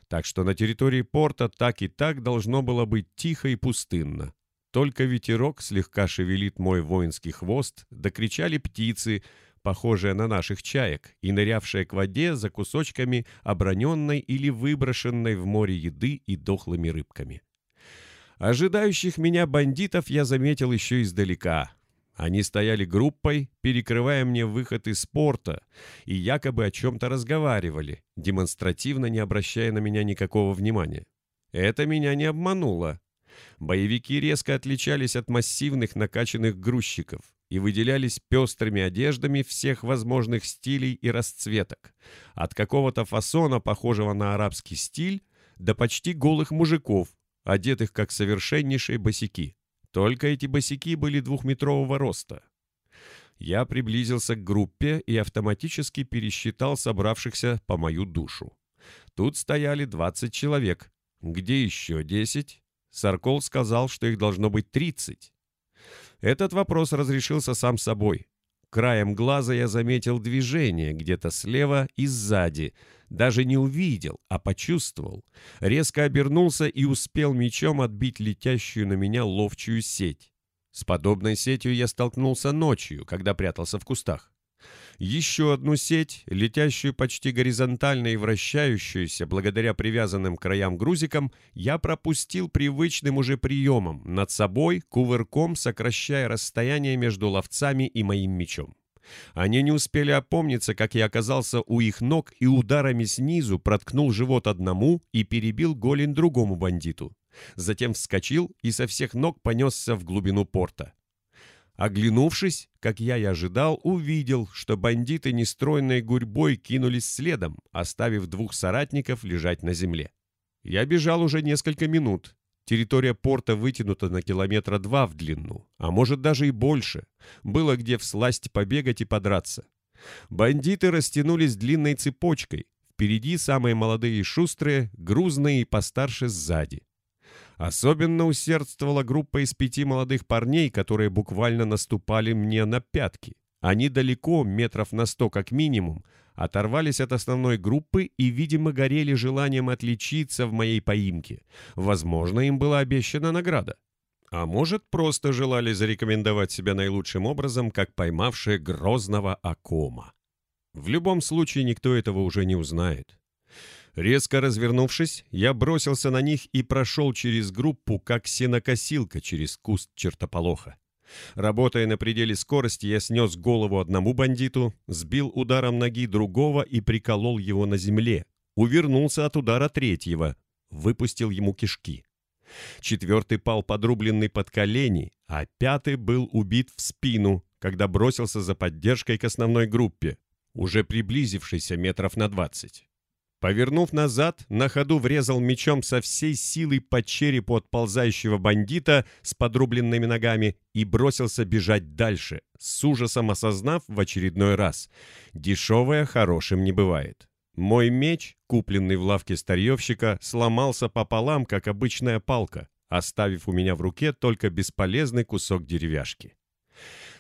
Так что на территории порта так и так должно было быть тихо и пустынно. Только ветерок слегка шевелит мой воинский хвост, докричали птицы, похожие на наших чаек, и нырявшие к воде за кусочками оброненной или выброшенной в море еды и дохлыми рыбками. Ожидающих меня бандитов я заметил еще издалека. Они стояли группой, перекрывая мне выход из порта, и якобы о чем-то разговаривали, демонстративно не обращая на меня никакого внимания. Это меня не обмануло. Боевики резко отличались от массивных накачанных грузчиков и выделялись пестрыми одеждами всех возможных стилей и расцветок, от какого-то фасона, похожего на арабский стиль, до почти голых мужиков, одетых как совершеннейшие босики. Только эти босики были двухметрового роста. Я приблизился к группе и автоматически пересчитал собравшихся по мою душу. Тут стояли 20 человек. Где еще 10? Саркол сказал, что их должно быть 30. Этот вопрос разрешился сам собой. Краем глаза я заметил движение где-то слева и сзади. Даже не увидел, а почувствовал. Резко обернулся и успел мечом отбить летящую на меня ловчую сеть. С подобной сетью я столкнулся ночью, когда прятался в кустах. Еще одну сеть, летящую почти горизонтально и вращающуюся благодаря привязанным краям грузикам, я пропустил привычным уже приемом, над собой кувырком сокращая расстояние между ловцами и моим мечом. Они не успели опомниться, как я оказался у их ног и ударами снизу проткнул живот одному и перебил голень другому бандиту. Затем вскочил и со всех ног понесся в глубину порта. Оглянувшись, как я и ожидал, увидел, что бандиты нестройной гурьбой кинулись следом, оставив двух соратников лежать на земле. Я бежал уже несколько минут. Территория порта вытянута на километра два в длину, а может даже и больше. Было где всласть побегать и подраться. Бандиты растянулись длинной цепочкой. Впереди самые молодые и шустрые, грузные и постарше сзади. Особенно усердствовала группа из пяти молодых парней, которые буквально наступали мне на пятки. Они далеко, метров на сто как минимум, оторвались от основной группы и, видимо, горели желанием отличиться в моей поимке. Возможно, им была обещана награда. А может, просто желали зарекомендовать себя наилучшим образом, как поймавшие грозного Акома. В любом случае, никто этого уже не узнает. Резко развернувшись, я бросился на них и прошел через группу, как сенокосилка через куст чертополоха. Работая на пределе скорости, я снес голову одному бандиту, сбил ударом ноги другого и приколол его на земле. Увернулся от удара третьего, выпустил ему кишки. Четвертый пал подрубленный под колени, а пятый был убит в спину, когда бросился за поддержкой к основной группе, уже приблизившейся метров на двадцать. Повернув назад, на ходу врезал мечом со всей силой по черепу отползающего бандита с подрубленными ногами и бросился бежать дальше, с ужасом осознав в очередной раз. Дешевое хорошим не бывает. Мой меч, купленный в лавке старьевщика, сломался пополам, как обычная палка, оставив у меня в руке только бесполезный кусок деревяшки.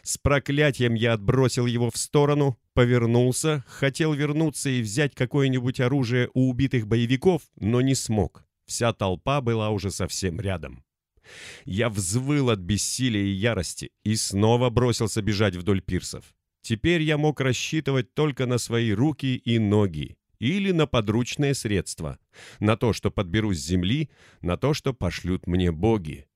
С проклятием я отбросил его в сторону, повернулся, хотел вернуться и взять какое-нибудь оружие у убитых боевиков, но не смог. Вся толпа была уже совсем рядом. Я взвыл от бессилия и ярости и снова бросился бежать вдоль пирсов. Теперь я мог рассчитывать только на свои руки и ноги. или на подручные средства, на то, что подберу с земли, на то, что пошлют мне боги.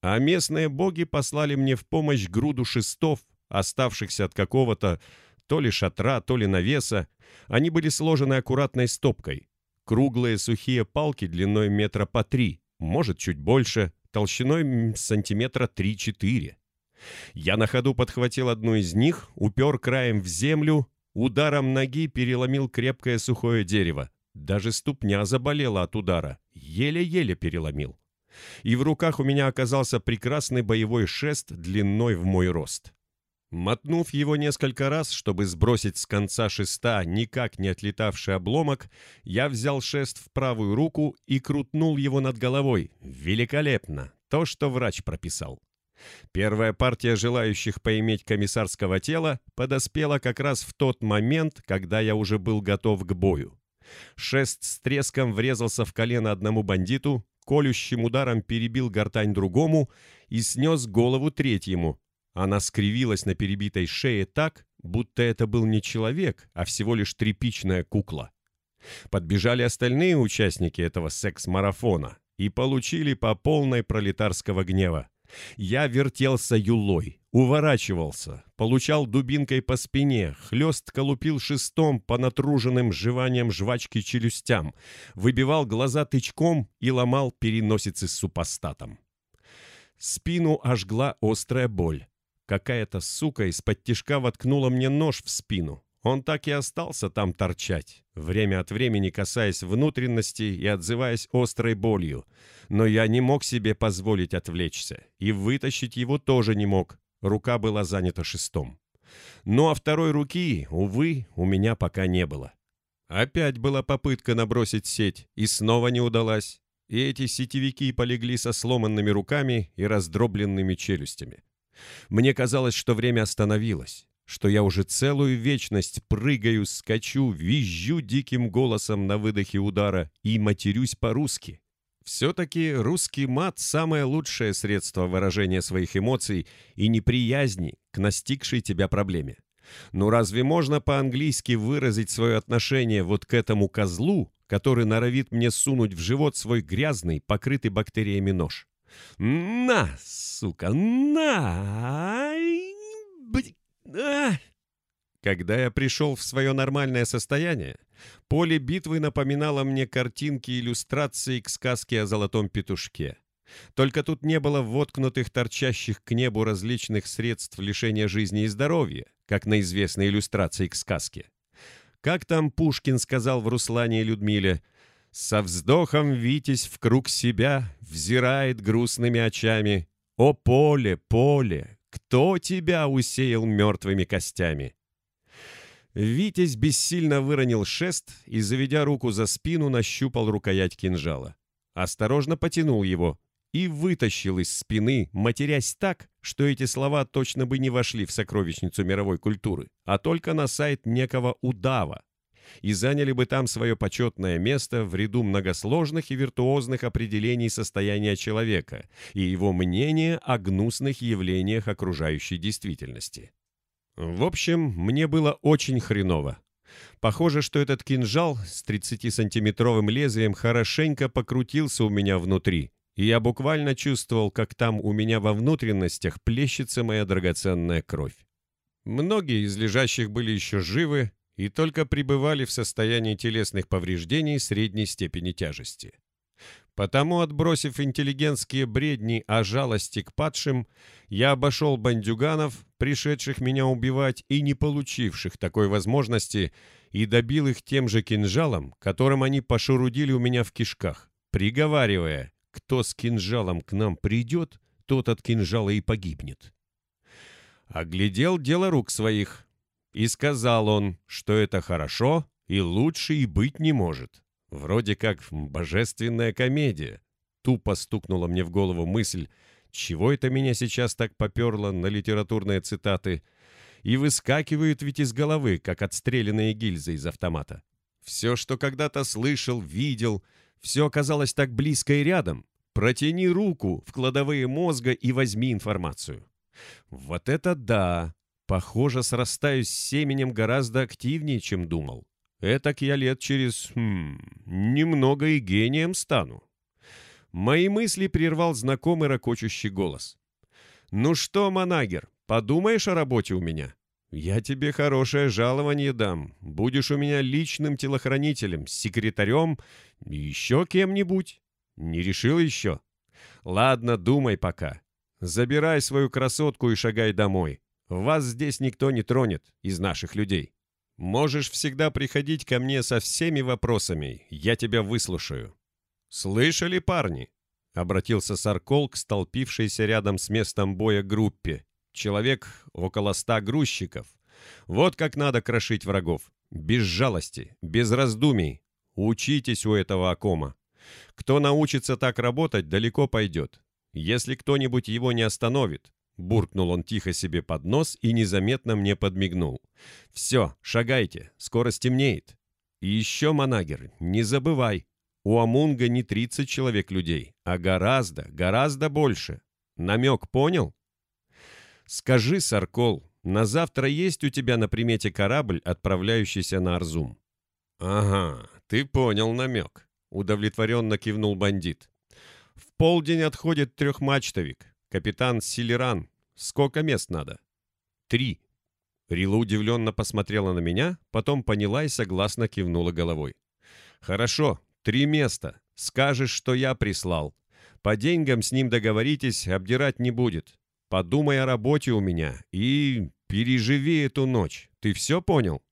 А местные боги послали мне в помощь груду шестов, оставшихся от какого-то то ли шатра, то ли навеса. Они были сложены аккуратной стопкой. Круглые сухие палки длиной метра по три, может, чуть больше, толщиной сантиметра три-четыре. Я на ходу подхватил одну из них, упер краем в землю, ударом ноги переломил крепкое сухое дерево. Даже ступня заболела от удара, еле-еле переломил. И в руках у меня оказался прекрасный боевой шест длиной в мой рост. Мотнув его несколько раз, чтобы сбросить с конца шеста никак не отлетавший обломок, я взял шест в правую руку и крутнул его над головой. Великолепно! То, что врач прописал. Первая партия желающих поиметь комиссарского тела подоспела как раз в тот момент, когда я уже был готов к бою. Шест с треском врезался в колено одному бандиту, колющим ударом перебил гортань другому и снес голову третьему. Она скривилась на перебитой шее так, будто это был не человек, а всего лишь тряпичная кукла. Подбежали остальные участники этого секс-марафона и получили по полной пролетарского гнева. Я вертелся юлой, уворачивался, получал дубинкой по спине, хлестко лупил шестом по натруженным жеванием жвачки челюстям, выбивал глаза тычком и ломал переносицы с супостатом. Спину ожгла острая боль. Какая-то сука из-под тишка воткнула мне нож в спину. Он так и остался там торчать, время от времени касаясь внутренности и отзываясь острой болью. Но я не мог себе позволить отвлечься, и вытащить его тоже не мог. Рука была занята шестом. Ну а второй руки, увы, у меня пока не было. Опять была попытка набросить сеть, и снова не удалась. И эти сетевики полегли со сломанными руками и раздробленными челюстями. Мне казалось, что время остановилось что я уже целую вечность прыгаю, скачу, визжу диким голосом на выдохе удара и матерюсь по-русски. Все-таки русский мат – самое лучшее средство выражения своих эмоций и неприязни к настигшей тебя проблеме. Ну разве можно по-английски выразить свое отношение вот к этому козлу, который норовит мне сунуть в живот свой грязный, покрытый бактериями нож? «На, сука, на!» Когда я пришел в свое нормальное состояние, поле битвы напоминало мне картинки иллюстрации к сказке о золотом петушке. Только тут не было воткнутых торчащих к небу различных средств лишения жизни и здоровья, как на известной иллюстрации к сказке. Как там Пушкин сказал в Руслане и Людмиле, «Со вздохом Витязь в круг себя взирает грустными очами. О поле, поле, кто тебя усеял мертвыми костями?» Витязь бессильно выронил шест и, заведя руку за спину, нащупал рукоять кинжала. Осторожно потянул его и вытащил из спины, матерясь так, что эти слова точно бы не вошли в сокровищницу мировой культуры, а только на сайт некого удава, и заняли бы там свое почетное место в ряду многосложных и виртуозных определений состояния человека и его мнения о гнусных явлениях окружающей действительности. В общем, мне было очень хреново. Похоже, что этот кинжал с 30-сантиметровым лезвием хорошенько покрутился у меня внутри, и я буквально чувствовал, как там у меня во внутренностях плещется моя драгоценная кровь. Многие из лежащих были еще живы, и только пребывали в состоянии телесных повреждений средней степени тяжести. Потому, отбросив интеллигентские бредни о жалости к падшим, я обошел бандюганов, пришедших меня убивать и не получивших такой возможности, и добил их тем же кинжалом, которым они пошурудили у меня в кишках, приговаривая, кто с кинжалом к нам придет, тот от кинжала и погибнет. Оглядел дело рук своих, и сказал он, что это хорошо и лучше и быть не может. Вроде как божественная комедия. Тупо стукнула мне в голову мысль, чего это меня сейчас так поперло на литературные цитаты, и выскакивают ведь из головы, как отстрелянные гильзы из автомата. Все, что когда-то слышал, видел, все оказалось так близко и рядом. Протяни руку в кладовые мозга и возьми информацию. Вот это да! Похоже, срастаюсь с семенем гораздо активнее, чем думал. Этак я лет через... Хм, немного и гением стану. Мои мысли прервал знакомый ракочущий голос. «Ну что, Манагер, подумаешь о работе у меня? Я тебе хорошее жалование дам. Будешь у меня личным телохранителем, секретарем, еще кем-нибудь. Не решил еще? Ладно, думай пока. Забирай свою красотку и шагай домой. Вас здесь никто не тронет из наших людей. Можешь всегда приходить ко мне со всеми вопросами, я тебя выслушаю. «Слышали, парни?» — обратился Саркол к столпившейся рядом с местом боя группе. Человек около ста грузчиков. Вот как надо крошить врагов. Без жалости, без раздумий. Учитесь у этого Акома. Кто научится так работать, далеко пойдет. Если кто-нибудь его не остановит, буркнул он тихо себе под нос и незаметно мне подмигнул. Все, шагайте, скоро стемнеет. И еще, Манагер, не забывай, у Амунга не 30 человек людей, а гораздо, гораздо больше. Намек понял? Скажи, Саркол, на завтра есть у тебя на примете корабль, отправляющийся на Арзум? Ага, ты понял намек. Удовлетворенно кивнул бандит. В полдень отходит трехмачтовик. Капитан Силеран. Сколько мест надо? Три. Рила удивленно посмотрела на меня, потом поняла и согласно кивнула головой. «Хорошо, Три места. Скажешь, что я прислал. По деньгам с ним договоритесь, обдирать не будет. Подумай о работе у меня и переживи эту ночь. Ты все понял?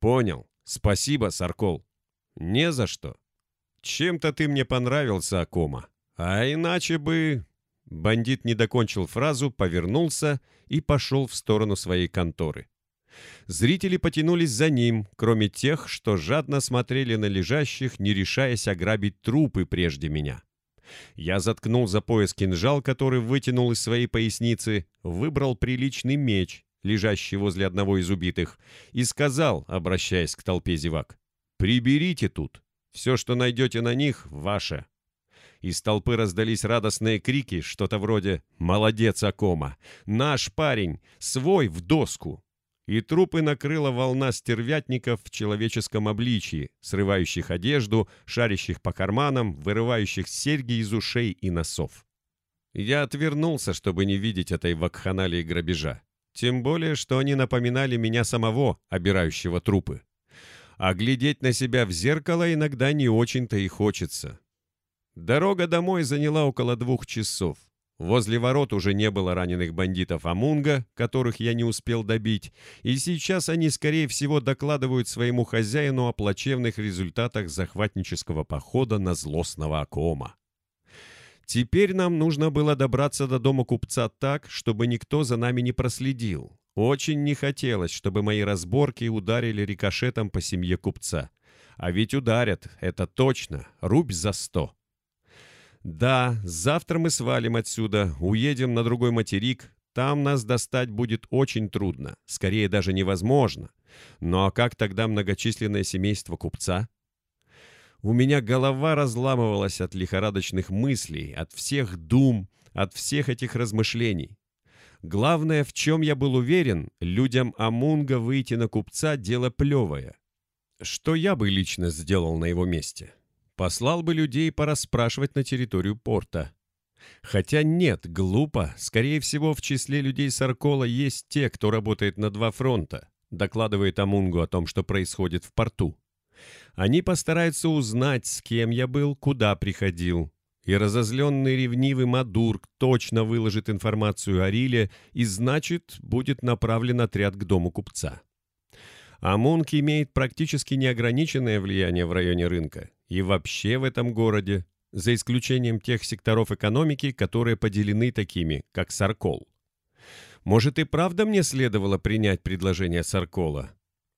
Понял. Спасибо, Саркол. Не за что. Чем-то ты мне понравился, Акома. А иначе бы... Бандит не докончил фразу, повернулся и пошел в сторону своей конторы. Зрители потянулись за ним, кроме тех, что жадно смотрели на лежащих, не решаясь ограбить трупы прежде меня. Я заткнул за пояс кинжал, который вытянул из своей поясницы, выбрал приличный меч, лежащий возле одного из убитых, и сказал, обращаясь к толпе зевак, «Приберите тут. Все, что найдете на них, ваше». Из толпы раздались радостные крики, что-то вроде «Молодец, Акома! Наш парень! Свой в доску!» и трупы накрыла волна стервятников в человеческом обличии, срывающих одежду, шарящих по карманам, вырывающих серьги из ушей и носов. Я отвернулся, чтобы не видеть этой вакханалии грабежа. Тем более, что они напоминали меня самого, обирающего трупы. А глядеть на себя в зеркало иногда не очень-то и хочется. Дорога домой заняла около двух часов. Возле ворот уже не было раненых бандитов Амунга, которых я не успел добить, и сейчас они, скорее всего, докладывают своему хозяину о плачевных результатах захватнического похода на злостного Акома. Теперь нам нужно было добраться до дома купца так, чтобы никто за нами не проследил. Очень не хотелось, чтобы мои разборки ударили рикошетом по семье купца. А ведь ударят, это точно, рубь за сто. Да, завтра мы свалим отсюда, уедем на другой материк. Там нас достать будет очень трудно, скорее даже невозможно. Ну а как тогда многочисленное семейство купца? У меня голова разламывалась от лихорадочных мыслей, от всех дум, от всех этих размышлений. Главное, в чем я был уверен, людям Амунга выйти на купца – дело плевое. Что я бы лично сделал на его месте? Послал бы людей порасспрашивать на территорию порта. Хотя нет, глупо. Скорее всего, в числе людей Саркола есть те, кто работает на два фронта, докладывает Амунгу о том, что происходит в порту. Они постараются узнать, с кем я был, куда приходил. И разозленный ревнивый Мадург точно выложит информацию о Риле и, значит, будет направлен отряд к дому купца. Амунг имеет практически неограниченное влияние в районе рынка и вообще в этом городе, за исключением тех секторов экономики, которые поделены такими, как Саркол. Может и правда мне следовало принять предложение Саркола?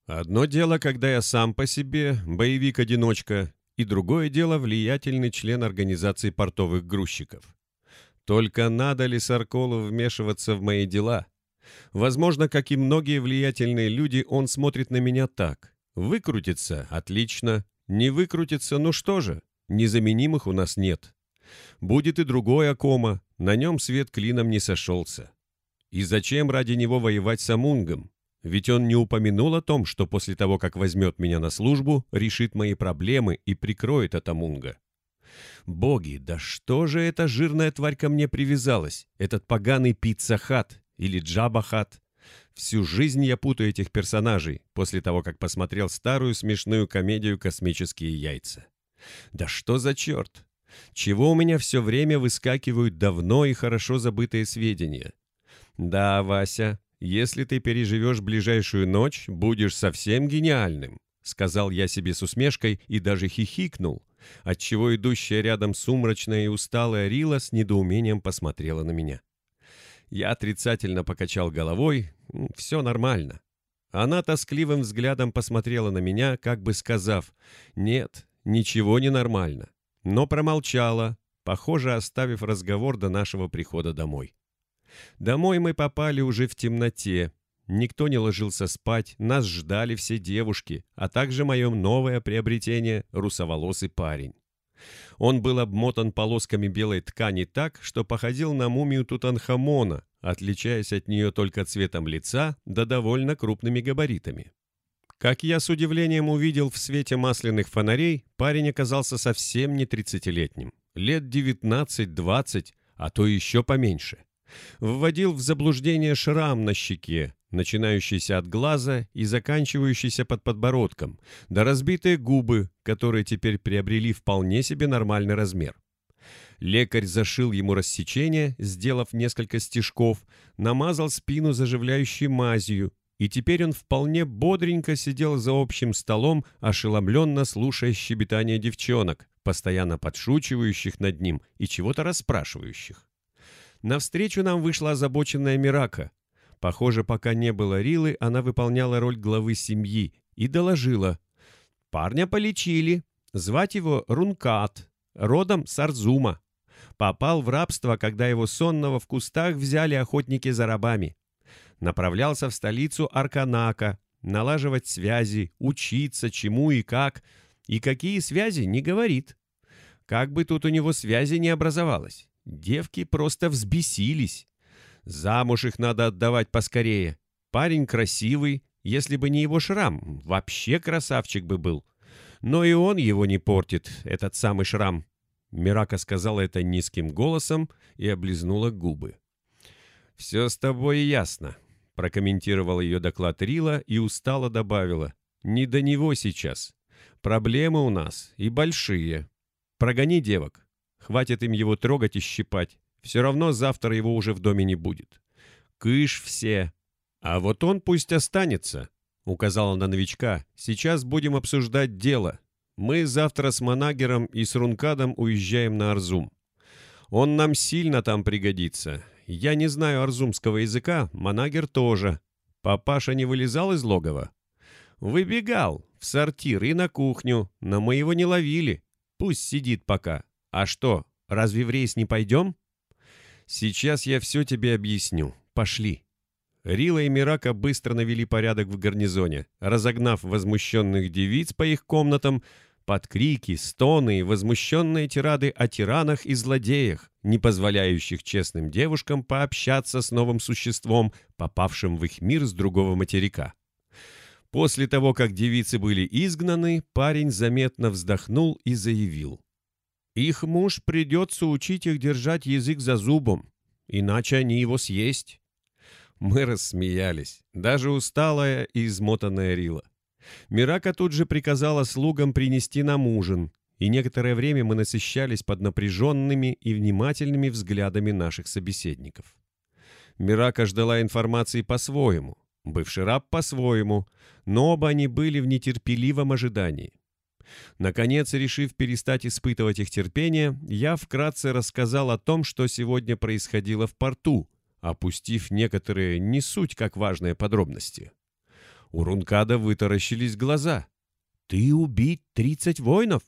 Одно дело, когда я сам по себе, боевик-одиночка, и другое дело влиятельный член организации портовых грузчиков. Только надо ли Сарколу вмешиваться в мои дела? Возможно, как и многие влиятельные люди, он смотрит на меня так. Выкрутится – отлично. Не выкрутится, ну что же, незаменимых у нас нет. Будет и другой Акома, на нем свет клином не сошелся. И зачем ради него воевать с Амунгом? Ведь он не упомянул о том, что после того, как возьмет меня на службу, решит мои проблемы и прикроет от Амунга. Боги, да что же эта жирная тварь ко мне привязалась? Этот поганый Pizza Hut или Джабба Хатт? Всю жизнь я путаю этих персонажей после того, как посмотрел старую смешную комедию «Космические яйца». Да что за черт? Чего у меня все время выскакивают давно и хорошо забытые сведения? Да, Вася, если ты переживешь ближайшую ночь, будешь совсем гениальным, сказал я себе с усмешкой и даже хихикнул, отчего идущая рядом сумрачная и усталая Рила с недоумением посмотрела на меня. Я отрицательно покачал головой, все нормально. Она тоскливым взглядом посмотрела на меня, как бы сказав, «Нет, ничего не нормально», но промолчала, похоже, оставив разговор до нашего прихода домой. Домой мы попали уже в темноте. Никто не ложился спать, нас ждали все девушки, а также мое новое приобретение – русоволосый парень. Он был обмотан полосками белой ткани так, что походил на мумию Тутанхамона, отличаясь от нее только цветом лица да довольно крупными габаритами. Как я с удивлением увидел в свете масляных фонарей, парень оказался совсем не тридцатилетним, лет 19-20, а то еще поменьше вводил в заблуждение шрам на щеке, начинающийся от глаза и заканчивающийся под подбородком, да разбитые губы, которые теперь приобрели вполне себе нормальный размер. Лекарь зашил ему рассечение, сделав несколько стежков, намазал спину заживляющей мазью, и теперь он вполне бодренько сидел за общим столом, ошеломленно слушая щебетание девчонок, постоянно подшучивающих над ним и чего-то расспрашивающих. Навстречу нам вышла озабоченная Мирака. Похоже, пока не было Рилы, она выполняла роль главы семьи и доложила. Парня полечили. Звать его Рункат, родом с Арзума. Попал в рабство, когда его сонного в кустах взяли охотники за рабами. Направлялся в столицу Арканака, налаживать связи, учиться чему и как. И какие связи, не говорит. Как бы тут у него связи не образовалось. Девки просто взбесились. Замуж их надо отдавать поскорее. Парень красивый, если бы не его шрам, вообще красавчик бы был. Но и он его не портит, этот самый шрам. Мирака сказала это низким голосом и облизнула губы. «Все с тобой ясно», — прокомментировал ее доклад Рила и устало добавила. «Не до него сейчас. Проблемы у нас и большие. Прогони девок. Хватит им его трогать и щипать. Все равно завтра его уже в доме не будет. Кыш все. А вот он пусть останется, — указала на новичка. Сейчас будем обсуждать дело. Мы завтра с Манагером и с Рункадом уезжаем на Арзум. Он нам сильно там пригодится. Я не знаю арзумского языка, Манагер тоже. Папаша не вылезал из логова? Выбегал в сортир и на кухню, но мы его не ловили. Пусть сидит пока. «А что, разве в рейс не пойдем?» «Сейчас я все тебе объясню. Пошли». Рила и Мирака быстро навели порядок в гарнизоне, разогнав возмущенных девиц по их комнатам под крики, стоны и возмущенные тирады о тиранах и злодеях, не позволяющих честным девушкам пообщаться с новым существом, попавшим в их мир с другого материка. После того, как девицы были изгнаны, парень заметно вздохнул и заявил. Их муж придется учить их держать язык за зубом, иначе они его съесть. Мы рассмеялись, даже усталая и измотанная Рила. Мирака тут же приказала слугам принести нам ужин, и некоторое время мы насыщались под напряженными и внимательными взглядами наших собеседников. Мирака ждала информации по-своему, бывший раб по-своему, но оба они были в нетерпеливом ожидании. Наконец, решив перестать испытывать их терпение, я вкратце рассказал о том, что сегодня происходило в порту, опустив некоторые не суть как важные подробности. У Рункада вытаращились глаза. «Ты убить тридцать воинов?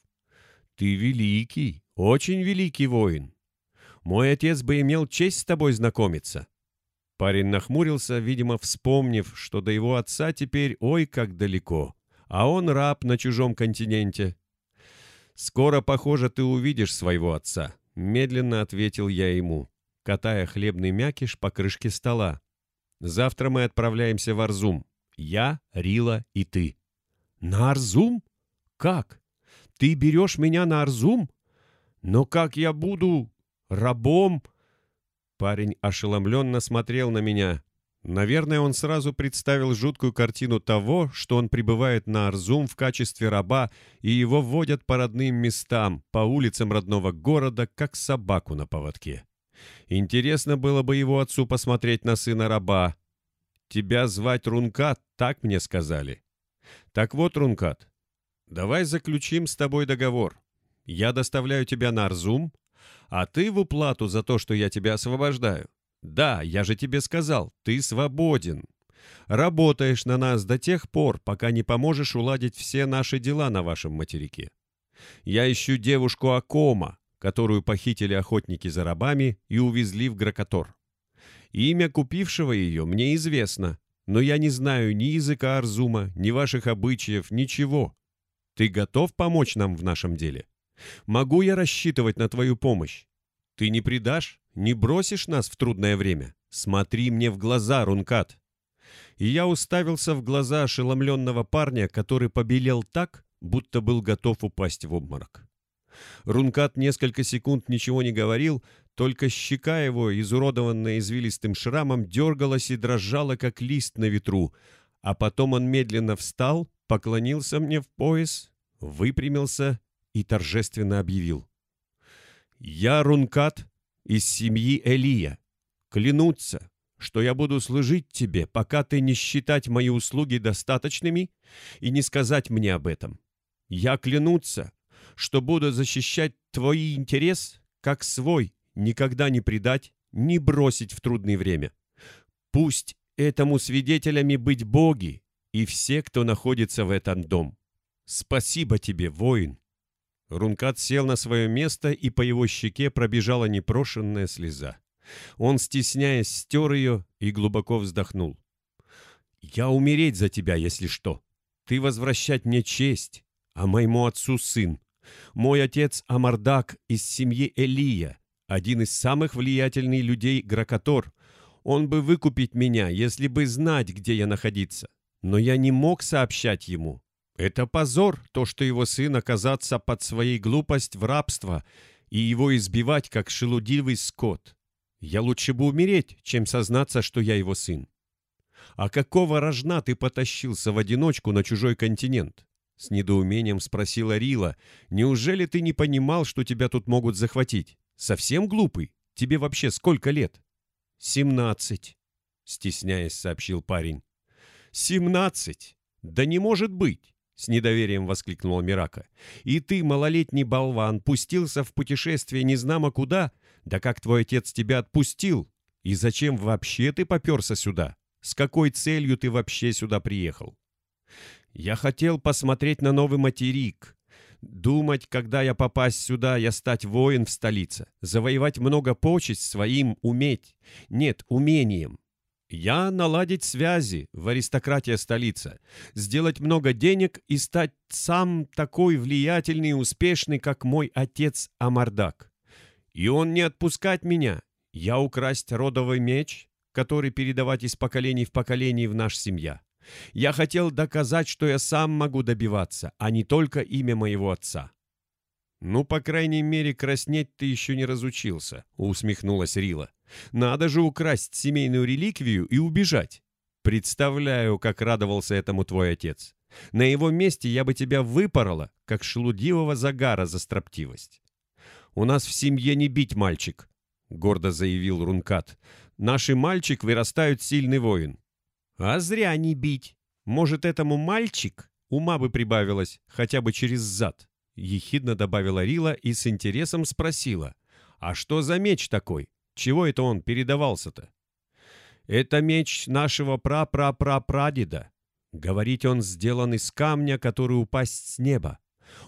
Ты великий, очень великий воин. Мой отец бы имел честь с тобой знакомиться». Парень нахмурился, видимо, вспомнив, что до его отца теперь ой как далеко а он раб на чужом континенте. «Скоро, похоже, ты увидишь своего отца», — медленно ответил я ему, катая хлебный мякиш по крышке стола. «Завтра мы отправляемся в Арзум, Я, Рила и ты. На Арзум? Как? Ты берешь меня на Арзум? Но как я буду рабом? Парень ошеломленно смотрел на меня. Наверное, он сразу представил жуткую картину того, что он прибывает на Арзум в качестве раба, и его водят по родным местам, по улицам родного города, как собаку на поводке. Интересно было бы его отцу посмотреть на сына раба. «Тебя звать Рункат, так мне сказали». «Так вот, Рункат, давай заключим с тобой договор. Я доставляю тебя на Арзум, а ты в уплату за то, что я тебя освобождаю. Да, я же тебе сказал, ты свободен. Работаешь на нас до тех пор, пока не поможешь уладить все наши дела на вашем материке. Я ищу девушку Акома, которую похитили охотники за рабами и увезли в Гракотор. Имя купившего ее мне известно, но я не знаю ни языка Арзума, ни ваших обычаев, ничего. Ты готов помочь нам в нашем деле? Могу я рассчитывать на твою помощь? Ты не предашь, не бросишь нас в трудное время? Смотри мне в глаза, Рункат!» И я уставился в глаза ошеломленного парня, который побелел так, будто был готов упасть в обморок. Рункат несколько секунд ничего не говорил, только щека его, изуродованная извилистым шрамом, дергалась и дрожала, как лист на ветру, а потом он медленно встал, поклонился мне в пояс, выпрямился и торжественно объявил. «Я Рункат из семьи Элия. Клянуться, что я буду служить тебе, пока ты не считать мои услуги достаточными и не сказать мне об этом. Я клянуться, что буду защищать твой интерес как свой, никогда не предать, не бросить в трудное время. Пусть этому свидетелями быть боги и все, кто находится в этом дом. Спасибо тебе, воин. Рункат сел на свое место, и по его щеке пробежала непрошенная слеза. Он, стесняясь, стер ее и глубоко вздохнул. «Я умереть за тебя, если что. Ты возвращать мне честь, а моему отцу сын. Мой отец Амардак из семьи Элия, один из самых влиятельных людей Гракотор. Он бы выкупить меня, если бы знать, где я находиться. Но я не мог сообщать ему, это позор, то, что его сын оказаться под своей глупость в рабство и его избивать, как шелудивый скот. Я лучше бы умереть, чем сознаться, что я его сын. А какого рожна ты потащился в одиночку на чужой континент? С недоумением спросила Рила. Неужели ты не понимал, что тебя тут могут захватить? Совсем глупый? Тебе вообще сколько лет? Семнадцать, стесняясь, сообщил парень. Семнадцать? Да не может быть! — с недоверием воскликнула Мирака. «И ты, малолетний болван, пустился в путешествие незнамо куда? Да как твой отец тебя отпустил? И зачем вообще ты поперся сюда? С какой целью ты вообще сюда приехал?» «Я хотел посмотреть на новый материк. Думать, когда я попасть сюда, я стать воин в столице. Завоевать много почесть своим уметь. Нет, умением. Я наладить связи в аристократия столица, сделать много денег и стать сам такой влиятельный и успешный, как мой отец Амардак. И он не отпускать меня. Я украсть родовый меч, который передавать из поколений в поколение в наш семья. Я хотел доказать, что я сам могу добиваться, а не только имя моего отца. «Ну, по крайней мере, краснеть ты еще не разучился», — усмехнулась Рила. Надо же украсть семейную реликвию и убежать. Представляю, как радовался этому твой отец. На его месте я бы тебя выпорола, как шелудивого загара за строптивость. «У нас в семье не бить мальчик», — гордо заявил Рункат. «Наши мальчик вырастают сильный воин». «А зря не бить. Может, этому мальчик?» Ума бы прибавилось, хотя бы через зад. Ехидно добавила Рила и с интересом спросила. «А что за меч такой? Чего это он передавался-то? Это меч нашего пра-пра-пра-прадеда. Говорить он сделан из камня, который упасть с неба.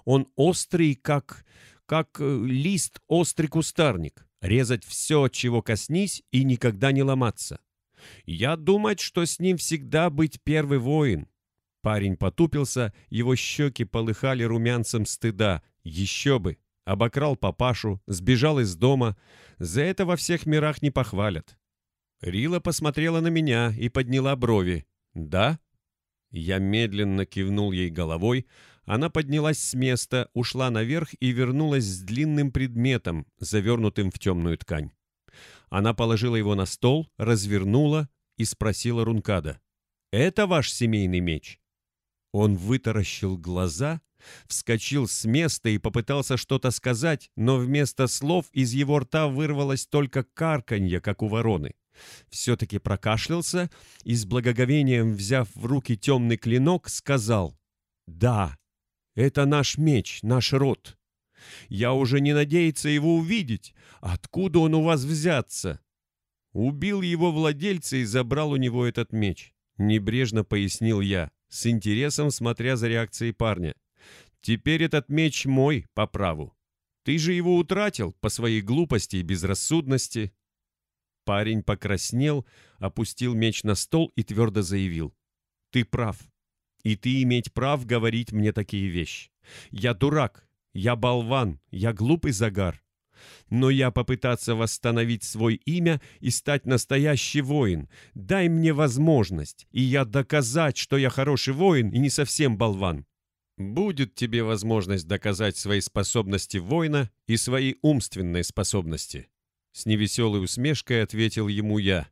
Он острый, как... как э, лист острый кустарник. Резать все, чего коснись, и никогда не ломаться. Я думать, что с ним всегда быть первый воин. Парень потупился, его щеки полыхали румянцем стыда. Еще бы! Обокрал папашу, сбежал из дома. За это во всех мирах не похвалят. Рила посмотрела на меня и подняла брови. «Да? Я медленно кивнул ей головой, она поднялась с места, ушла наверх и вернулась с длинным предметом, завернутым в темную ткань. Она положила его на стол, развернула и спросила Рункада. «Это ваш семейный меч?» Он вытаращил глаза, вскочил с места и попытался что-то сказать, но вместо слов из его рта вырвалось только карканье, как у вороны. Все-таки прокашлялся и с благоговением, взяв в руки темный клинок, сказал «Да, это наш меч, наш род. Я уже не надеется его увидеть. Откуда он у вас взяться?» Убил его владельца и забрал у него этот меч. Небрежно пояснил я, с интересом смотря за реакцией парня. «Теперь этот меч мой по праву. Ты же его утратил по своей глупости и безрассудности». Парень покраснел, опустил меч на стол и твердо заявил. «Ты прав. И ты иметь прав говорить мне такие вещи. Я дурак, я болван, я глупый загар. Но я попытаться восстановить свое имя и стать настоящий воин. Дай мне возможность, и я доказать, что я хороший воин и не совсем болван. Будет тебе возможность доказать свои способности воина и свои умственные способности. С невеселой усмешкой ответил ему я.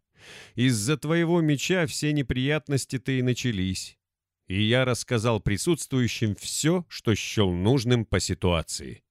Из-за твоего меча все неприятности-то и начались. И я рассказал присутствующим все, что счел нужным по ситуации.